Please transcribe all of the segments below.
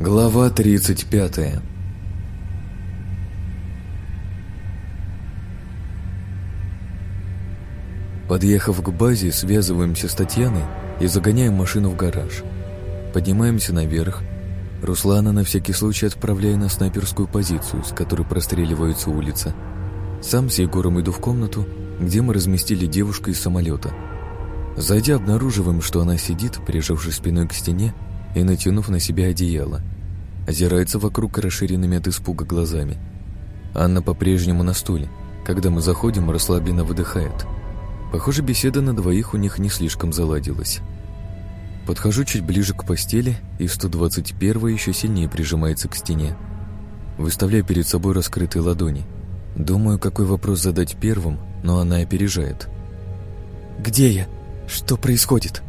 Глава 35 Подъехав к базе, связываемся с Татьяной и загоняем машину в гараж. Поднимаемся наверх. Руслана на всякий случай отправляя на снайперскую позицию, с которой простреливается улица. Сам с Егором иду в комнату, где мы разместили девушку из самолета. Зайдя, обнаруживаем, что она сидит, прижавшись спиной к стене и натянув на себя одеяло. Озирается вокруг расширенными от испуга глазами. Анна по-прежнему на стуле. Когда мы заходим, расслабленно выдыхает. Похоже, беседа на двоих у них не слишком заладилась. Подхожу чуть ближе к постели, и 121 еще сильнее прижимается к стене. Выставляю перед собой раскрытые ладони. Думаю, какой вопрос задать первым, но она опережает. «Где я? Что происходит?»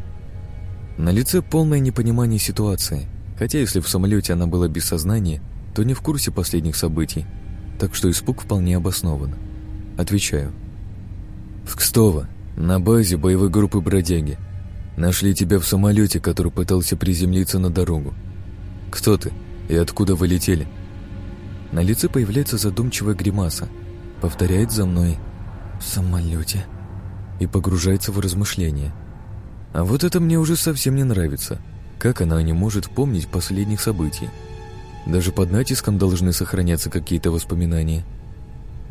На лице полное непонимание ситуации, хотя если в самолете она была без сознания, то не в курсе последних событий, так что испуг вполне обоснован. Отвечаю. «В Кстово, на базе боевой группы «Бродяги». Нашли тебя в самолете, который пытался приземлиться на дорогу. Кто ты и откуда вы летели?» На лице появляется задумчивая гримаса. Повторяет за мной «в самолете» и погружается в размышления. А вот это мне уже совсем не нравится. Как она не может помнить последних событий? Даже под натиском должны сохраняться какие-то воспоминания.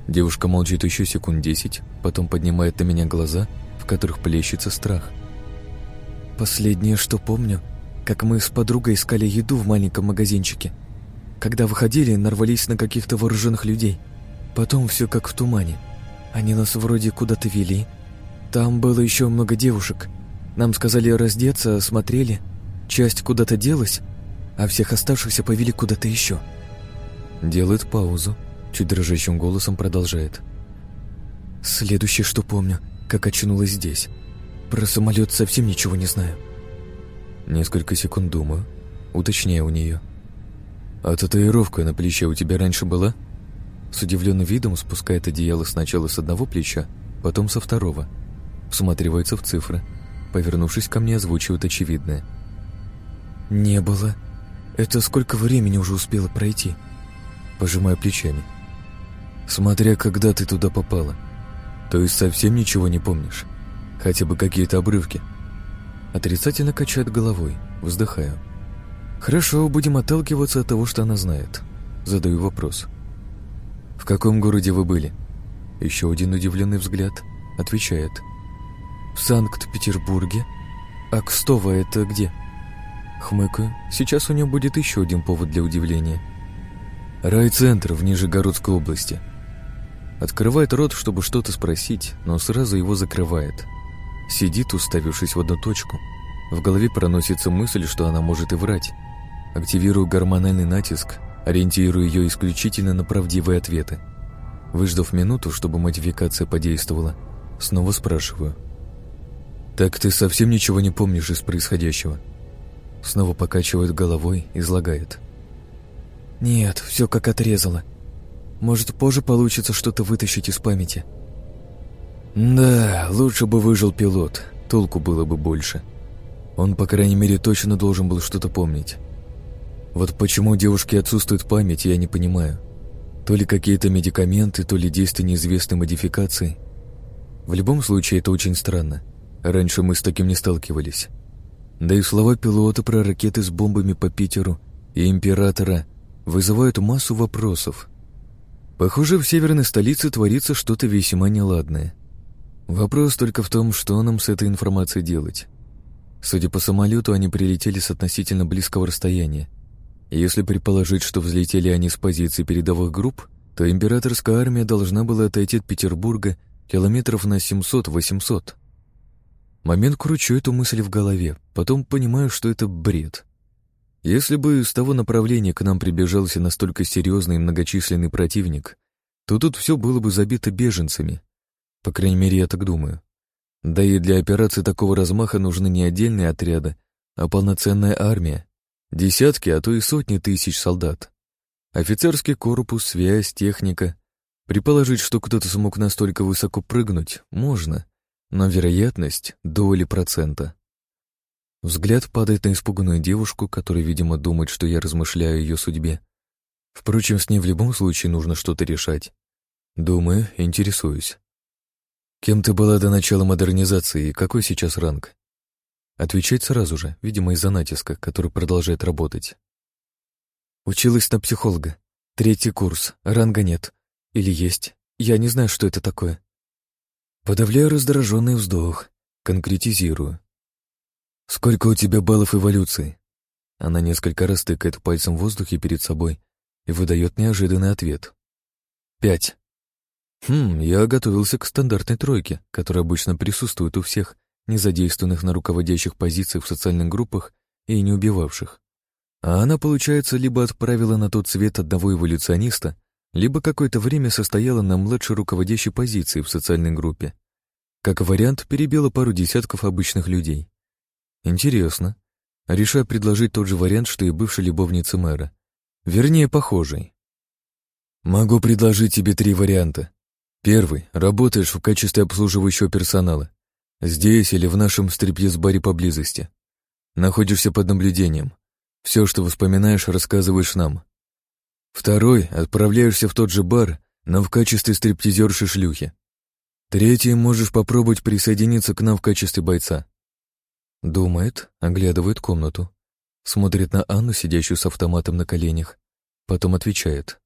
Девушка молчит еще секунд десять, потом поднимает на меня глаза, в которых плещется страх. Последнее, что помню, как мы с подругой искали еду в маленьком магазинчике. Когда выходили, нарвались на каких-то вооруженных людей. Потом все как в тумане. Они нас вроде куда-то вели. Там было еще много девушек — нам сказали раздеться, осмотрели, часть куда-то делась, а всех оставшихся повели куда-то еще. Делает паузу, чуть дрожащим голосом продолжает. Следующее, что помню, как очнулась здесь. Про самолет совсем ничего не знаю. Несколько секунд думаю, уточняю у нее. А татуировка на плече у тебя раньше была? С удивленным видом спускает одеяло сначала с одного плеча, потом со второго. Всматривается в цифры – Повернувшись ко мне, озвучивают очевидное. «Не было. Это сколько времени уже успело пройти?» Пожимаю плечами. «Смотря когда ты туда попала. То есть совсем ничего не помнишь? Хотя бы какие-то обрывки?» Отрицательно качает головой, вздыхаю. «Хорошо, будем отталкиваться от того, что она знает». Задаю вопрос. «В каком городе вы были?» Еще один удивленный взгляд. Отвечает. В Санкт-Петербурге? А Кстово это где? Хмыкаю. Сейчас у нее будет еще один повод для удивления. Райцентр в Нижегородской области. Открывает рот, чтобы что-то спросить, но сразу его закрывает. Сидит, уставившись в одну точку. В голове проносится мысль, что она может и врать. Активирую гормональный натиск, ориентирую ее исключительно на правдивые ответы. Выждав минуту, чтобы модификация подействовала, снова спрашиваю – «Так ты совсем ничего не помнишь из происходящего?» Снова покачивает головой, излагает. «Нет, все как отрезало. Может, позже получится что-то вытащить из памяти». «Да, лучше бы выжил пилот, толку было бы больше. Он, по крайней мере, точно должен был что-то помнить. Вот почему у девушки отсутствует память, я не понимаю. То ли какие-то медикаменты, то ли действия неизвестной модификации. В любом случае, это очень странно. Раньше мы с таким не сталкивались. Да и слова пилота про ракеты с бомбами по Питеру и императора вызывают массу вопросов. Похоже, в северной столице творится что-то весьма неладное. Вопрос только в том, что нам с этой информацией делать. Судя по самолету, они прилетели с относительно близкого расстояния. Если предположить, что взлетели они с позиции передовых групп, то императорская армия должна была отойти от Петербурга километров на 700-800. Момент кручу эту мысль в голове, потом понимаю, что это бред. Если бы с того направления к нам прибежался настолько серьезный и многочисленный противник, то тут все было бы забито беженцами. По крайней мере, я так думаю. Да и для операции такого размаха нужны не отдельные отряды, а полноценная армия. Десятки, а то и сотни тысяч солдат. Офицерский корпус, связь, техника. Предположить, что кто-то смог настолько высоко прыгнуть, можно но вероятность — доли процента. Взгляд падает на испуганную девушку, которая, видимо, думает, что я размышляю о ее судьбе. Впрочем, с ней в любом случае нужно что-то решать. Думаю, интересуюсь. Кем ты была до начала модернизации и какой сейчас ранг? Отвечать сразу же, видимо, из-за натиска, который продолжает работать. Училась на психолога. Третий курс. Ранга нет. Или есть. Я не знаю, что это такое. Подавляю раздраженный вздох. Конкретизирую. «Сколько у тебя баллов эволюции?» Она несколько раз тыкает пальцем в воздухе перед собой и выдает неожиданный ответ. «Пять». Хм, я готовился к стандартной тройке, которая обычно присутствует у всех, не задействованных на руководящих позициях в социальных группах и не убивавших. А она, получается, либо отправила на тот свет одного эволюциониста, либо какое-то время состояла на младшей руководящей позиции в социальной группе. Как вариант, перебила пару десятков обычных людей. Интересно. Решаю предложить тот же вариант, что и бывшей любовнице мэра. Вернее, похожий. Могу предложить тебе три варианта. Первый. Работаешь в качестве обслуживающего персонала. Здесь или в нашем стриптиз-баре поблизости. Находишься под наблюдением. Все, что вспоминаешь, рассказываешь нам. Второй. Отправляешься в тот же бар, но в качестве стриптизерши шлюхи. Третий. Можешь попробовать присоединиться к нам в качестве бойца. Думает, оглядывает комнату. Смотрит на Анну, сидящую с автоматом на коленях. Потом отвечает.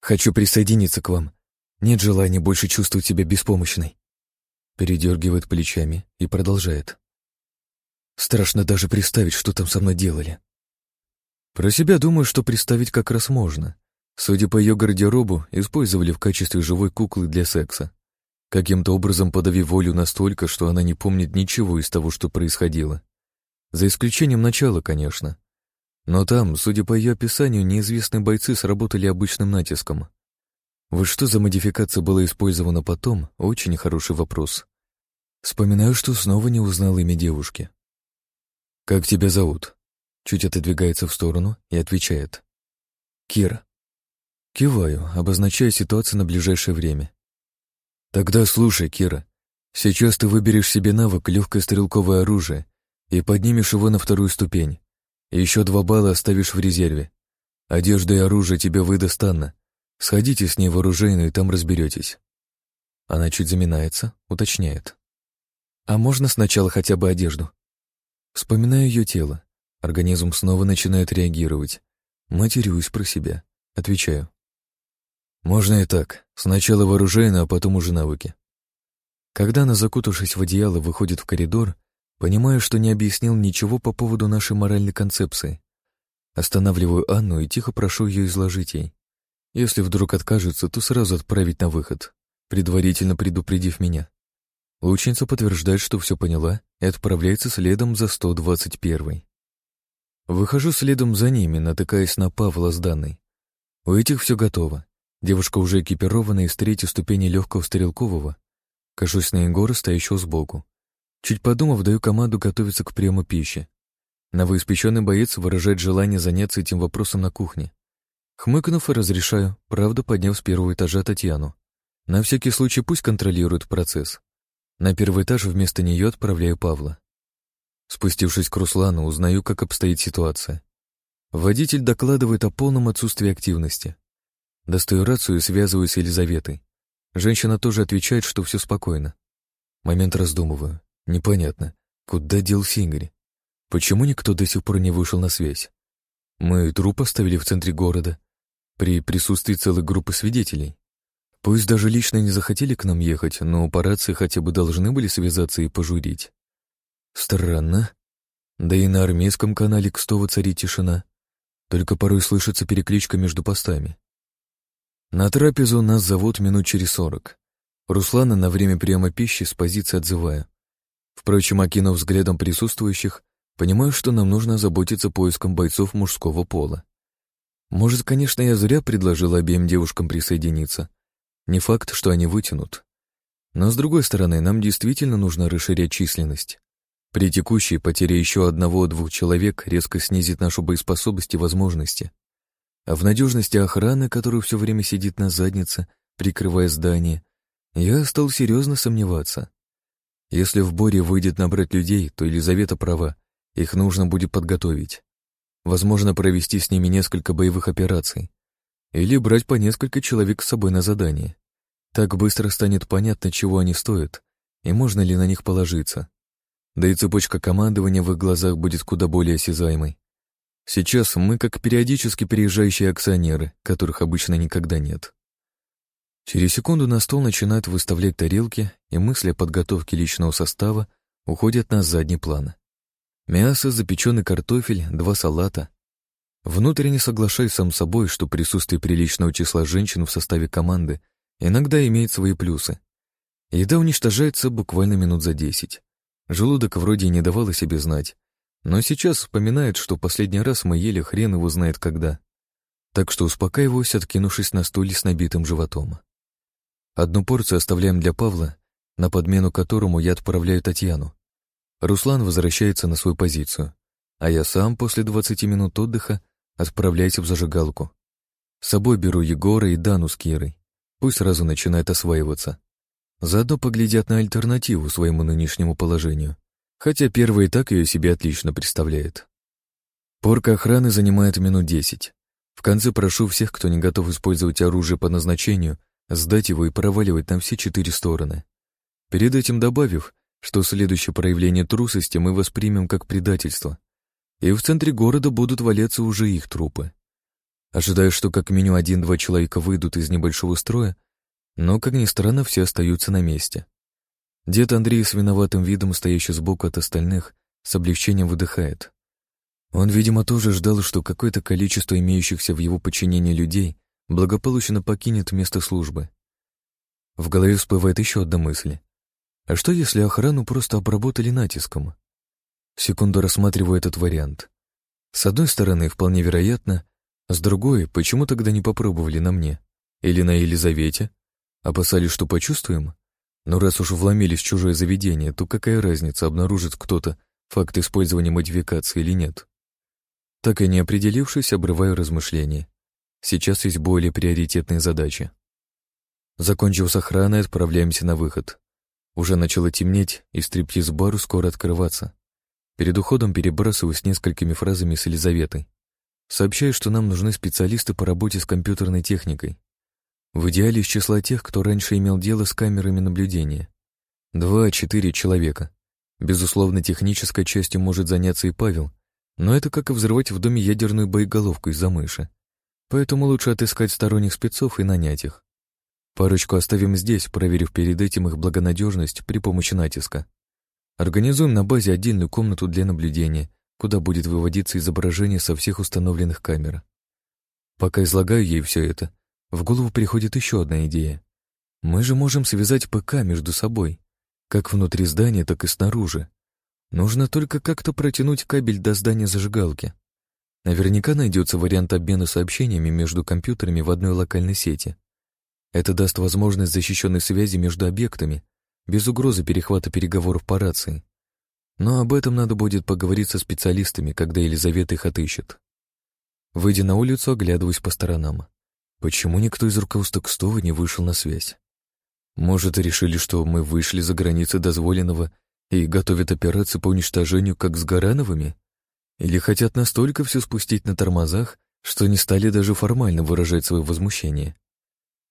«Хочу присоединиться к вам. Нет желания больше чувствовать себя беспомощной». Передергивает плечами и продолжает. «Страшно даже представить, что там со мной делали». Про себя думаю, что представить как раз можно. Судя по ее гардеробу, использовали в качестве живой куклы для секса каким-то образом подавив волю настолько, что она не помнит ничего из того, что происходило. За исключением начала, конечно. Но там, судя по ее описанию, неизвестные бойцы сработали обычным натиском. Вот что за модификация была использована потом, очень хороший вопрос. Вспоминаю, что снова не узнал имя девушки. «Как тебя зовут?» Чуть отодвигается в сторону и отвечает. «Кира». Киваю, обозначая ситуацию на ближайшее время. Тогда слушай, Кира. Сейчас ты выберешь себе навык легкое стрелковое оружие и поднимешь его на вторую ступень. еще два балла оставишь в резерве. Одежда и оружие тебе выдаст Анна. Сходите с ней в оружейную и там разберетесь. Она чуть заминается, уточняет. А можно сначала хотя бы одежду? Вспоминаю ее тело. Организм снова начинает реагировать. Матерюсь про себя. Отвечаю. Можно и так. Сначала вооружение, а потом уже навыки. Когда она, закутавшись в одеяло, выходит в коридор, понимаю, что не объяснил ничего по поводу нашей моральной концепции. Останавливаю Анну и тихо прошу ее изложить ей. Если вдруг откажется, то сразу отправить на выход, предварительно предупредив меня. Лучница подтверждает, что все поняла, и отправляется следом за 121-й. Выхожу следом за ними, натыкаясь на Павла с Данной. У этих все готово. Девушка уже экипирована из третьей ступени легкого стрелкового. Кажусь на Егора, стоящего сбоку. Чуть подумав, даю команду готовиться к приему пищи. Новоиспеченный боец выражает желание заняться этим вопросом на кухне. Хмыкнув, разрешаю, правда, подняв с первого этажа Татьяну. На всякий случай пусть контролирует процесс. На первый этаж вместо нее отправляю Павла. Спустившись к Руслану, узнаю, как обстоит ситуация. Водитель докладывает о полном отсутствии активности. Достаю рацию и связываюсь с Елизаветой. Женщина тоже отвечает, что все спокойно. Момент раздумываю. Непонятно, куда делся Игорь? Почему никто до сих пор не вышел на связь? Мы труп оставили в центре города, при присутствии целой группы свидетелей. Пусть даже лично не захотели к нам ехать, но по рации хотя бы должны были связаться и пожурить. Странно. Да и на армейском канале Кстово царит тишина. Только порой слышится перекличка между постами. На трапезу нас зовут минут через сорок. Руслана на время приема пищи с позиции отзываю. Впрочем, окинув взглядом присутствующих, понимаю, что нам нужно заботиться поиском бойцов мужского пола. Может, конечно, я зря предложил обеим девушкам присоединиться. Не факт, что они вытянут. Но, с другой стороны, нам действительно нужно расширять численность. При текущей потере еще одного-двух человек резко снизит нашу боеспособность и возможности. А в надежности охраны, которая все время сидит на заднице, прикрывая здание, я стал серьезно сомневаться. Если в Боре выйдет набрать людей, то Елизавета права, их нужно будет подготовить. Возможно, провести с ними несколько боевых операций. Или брать по несколько человек с собой на задание. Так быстро станет понятно, чего они стоят, и можно ли на них положиться. Да и цепочка командования в их глазах будет куда более осязаемой. Сейчас мы как периодически переезжающие акционеры, которых обычно никогда нет. Через секунду на стол начинают выставлять тарелки, и мысли о подготовке личного состава уходят на задний план. Мясо, запеченный картофель, два салата. Внутренне соглашаюсь сам собой, что присутствие приличного числа женщин в составе команды иногда имеет свои плюсы. Еда уничтожается буквально минут за десять. Желудок вроде не давал о себе знать, но сейчас вспоминает, что последний раз мы ели хрен его знает когда. Так что успокаиваюсь, откинувшись на стуле с набитым животом. Одну порцию оставляем для Павла, на подмену которому я отправляю Татьяну. Руслан возвращается на свою позицию, а я сам после 20 минут отдыха отправляюсь в зажигалку. С собой беру Егора и Дану с Кирой. Пусть сразу начинает осваиваться. Заодно поглядят на альтернативу своему нынешнему положению, хотя первый и так ее себе отлично представляет. Порка охраны занимает минут десять. В конце прошу всех, кто не готов использовать оружие по назначению, сдать его и проваливать на все четыре стороны. Перед этим добавив, что следующее проявление трусости мы воспримем как предательство, и в центре города будут валяться уже их трупы. Ожидаю, что как минимум один-два человека выйдут из небольшого строя, но, как ни странно, все остаются на месте. Дед Андрей с виноватым видом, стоящий сбоку от остальных, с облегчением выдыхает. Он, видимо, тоже ждал, что какое-то количество имеющихся в его подчинении людей благополучно покинет место службы. В голове всплывает еще одна мысль. А что, если охрану просто обработали натиском? Секунду рассматриваю этот вариант. С одной стороны, вполне вероятно, с другой, почему тогда не попробовали на мне? Или на Елизавете? Опасались, что почувствуем? Но раз уж вломились в чужое заведение, то какая разница, обнаружит кто-то факт использования модификации или нет? Так и не определившись, обрываю размышления. Сейчас есть более приоритетные задачи. Закончив с охраной, отправляемся на выход. Уже начало темнеть, и стриптиз-бару скоро открываться. Перед уходом перебрасываюсь несколькими фразами с Елизаветой. Сообщаю, что нам нужны специалисты по работе с компьютерной техникой. В идеале из числа тех, кто раньше имел дело с камерами наблюдения. Два-четыре человека. Безусловно, технической частью может заняться и Павел, но это как и взрывать в доме ядерную боеголовку из-за мыши. Поэтому лучше отыскать сторонних спецов и нанять их. Парочку оставим здесь, проверив перед этим их благонадежность при помощи натиска. Организуем на базе отдельную комнату для наблюдения, куда будет выводиться изображение со всех установленных камер. Пока излагаю ей все это, в голову приходит еще одна идея. Мы же можем связать ПК между собой, как внутри здания, так и снаружи. Нужно только как-то протянуть кабель до здания зажигалки. Наверняка найдется вариант обмена сообщениями между компьютерами в одной локальной сети. Это даст возможность защищенной связи между объектами, без угрозы перехвата переговоров по рации. Но об этом надо будет поговорить со специалистами, когда Елизавета их отыщет. Выйдя на улицу, оглядываюсь по сторонам. Почему никто из руководства Кстова не вышел на связь? Может, решили, что мы вышли за границы дозволенного и готовят операцию по уничтожению, как с Гарановыми? Или хотят настолько все спустить на тормозах, что не стали даже формально выражать свое возмущение?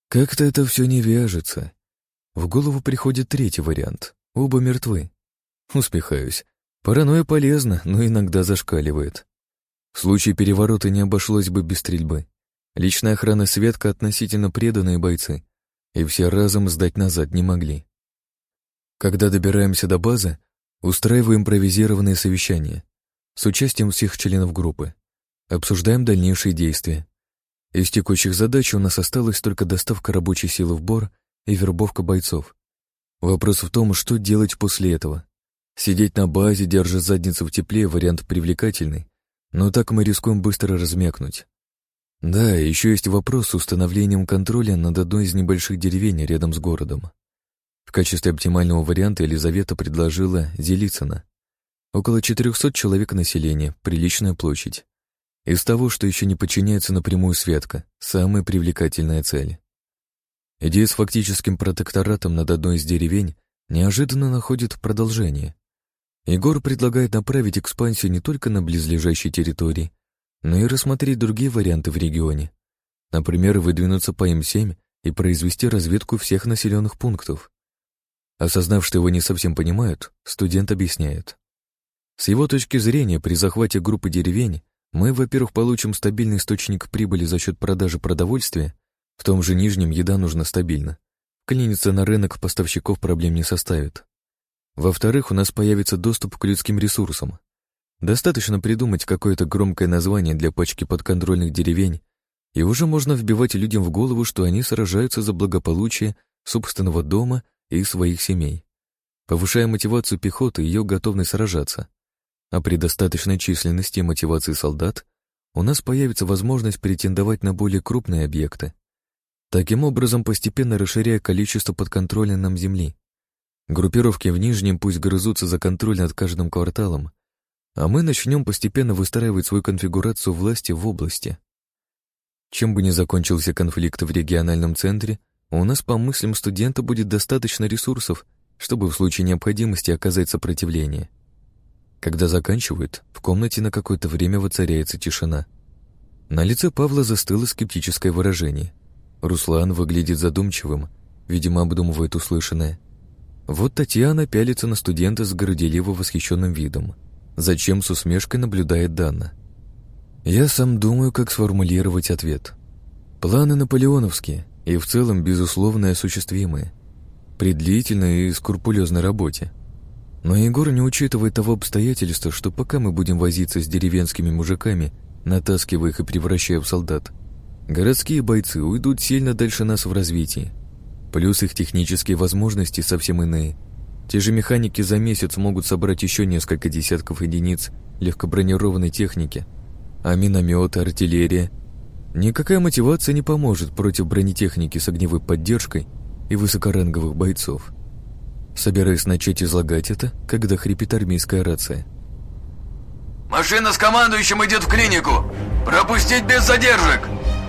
Как-то это все не вяжется. В голову приходит третий вариант. Оба мертвы. Успехаюсь. Паранойя полезна, но иногда зашкаливает. В случае переворота не обошлось бы без стрельбы. Личная охрана Светка относительно преданные бойцы, и все разом сдать назад не могли. Когда добираемся до базы, устраиваем импровизированные совещания с участием всех членов группы. Обсуждаем дальнейшие действия. Из текущих задач у нас осталась только доставка рабочей силы в Бор и вербовка бойцов. Вопрос в том, что делать после этого. Сидеть на базе, держа задницу в тепле, вариант привлекательный, но так мы рискуем быстро размякнуть. Да, еще есть вопрос с установлением контроля над одной из небольших деревень рядом с городом. В качестве оптимального варианта Елизавета предложила Зелицына. Около 400 человек населения, приличная площадь. Из того, что еще не подчиняется напрямую Светка, самая привлекательная цель. Идея с фактическим протекторатом над одной из деревень неожиданно находит продолжение. Егор предлагает направить экспансию не только на близлежащие территории, но и рассмотреть другие варианты в регионе. Например, выдвинуться по М7 и произвести разведку всех населенных пунктов. Осознав, что его не совсем понимают, студент объясняет. С его точки зрения, при захвате группы деревень мы, во-первых, получим стабильный источник прибыли за счет продажи продовольствия, в том же Нижнем еда нужна стабильно. Клиниться на рынок поставщиков проблем не составит. Во-вторых, у нас появится доступ к людским ресурсам. Достаточно придумать какое-то громкое название для пачки подконтрольных деревень, и уже можно вбивать людям в голову, что они сражаются за благополучие собственного дома и своих семей, повышая мотивацию пехоты и ее готовность сражаться. А при достаточной численности мотивации солдат у нас появится возможность претендовать на более крупные объекты. Таким образом, постепенно расширяя количество подконтрольной нам земли. Группировки в Нижнем пусть грызутся за контроль над каждым кварталом, а мы начнем постепенно выстраивать свою конфигурацию власти в области. Чем бы ни закончился конфликт в региональном центре, у нас, по мыслям студента, будет достаточно ресурсов, чтобы в случае необходимости оказать сопротивление. Когда заканчивают, в комнате на какое-то время воцаряется тишина. На лице Павла застыло скептическое выражение. Руслан выглядит задумчивым, видимо, обдумывает услышанное. Вот Татьяна пялится на студента с горделиво восхищенным видом. Зачем с усмешкой наблюдает Дана? Я сам думаю, как сформулировать ответ. Планы наполеоновские и в целом, безусловно, осуществимые. При длительной и скрупулезной работе. Но Егор не учитывает того обстоятельства, что пока мы будем возиться с деревенскими мужиками, натаскивая их и превращая в солдат, городские бойцы уйдут сильно дальше нас в развитии. Плюс их технические возможности совсем иные. Те же механики за месяц могут собрать еще несколько десятков единиц легкобронированной техники, а минометы, артиллерия. Никакая мотивация не поможет против бронетехники с огневой поддержкой и высокоранговых бойцов. Собираюсь начать излагать это, когда хрипит армейская рация. «Машина с командующим идет в клинику! Пропустить без задержек!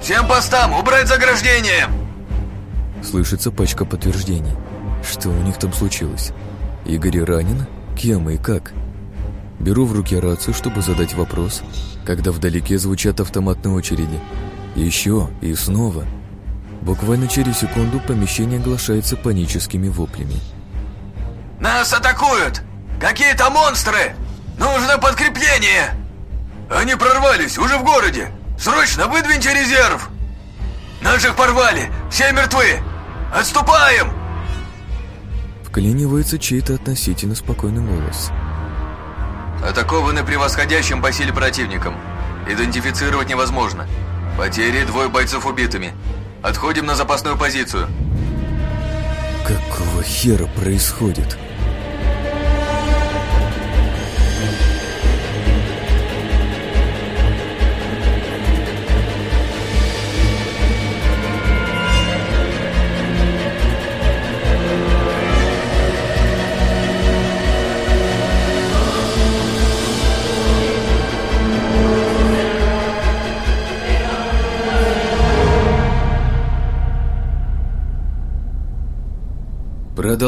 Всем постам убрать заграждение!» Слышится пачка подтверждений. Что у них там случилось? Игорь ранен? Кем и как? Беру в руки рацию, чтобы задать вопрос, когда вдалеке звучат автоматные очереди. Еще и снова. Буквально через секунду помещение оглашается паническими воплями. «Нас атакуют! Какие-то монстры! Нужно подкрепление!» «Они прорвались, уже в городе! Срочно выдвиньте резерв!» «Наших порвали! Все мертвы! Отступаем!» Вклинивается чей-то относительно спокойный голос. Атакованы превосходящим по силе противником. Идентифицировать невозможно. Потери двое бойцов убитыми. Отходим на запасную позицию. Какого хера происходит?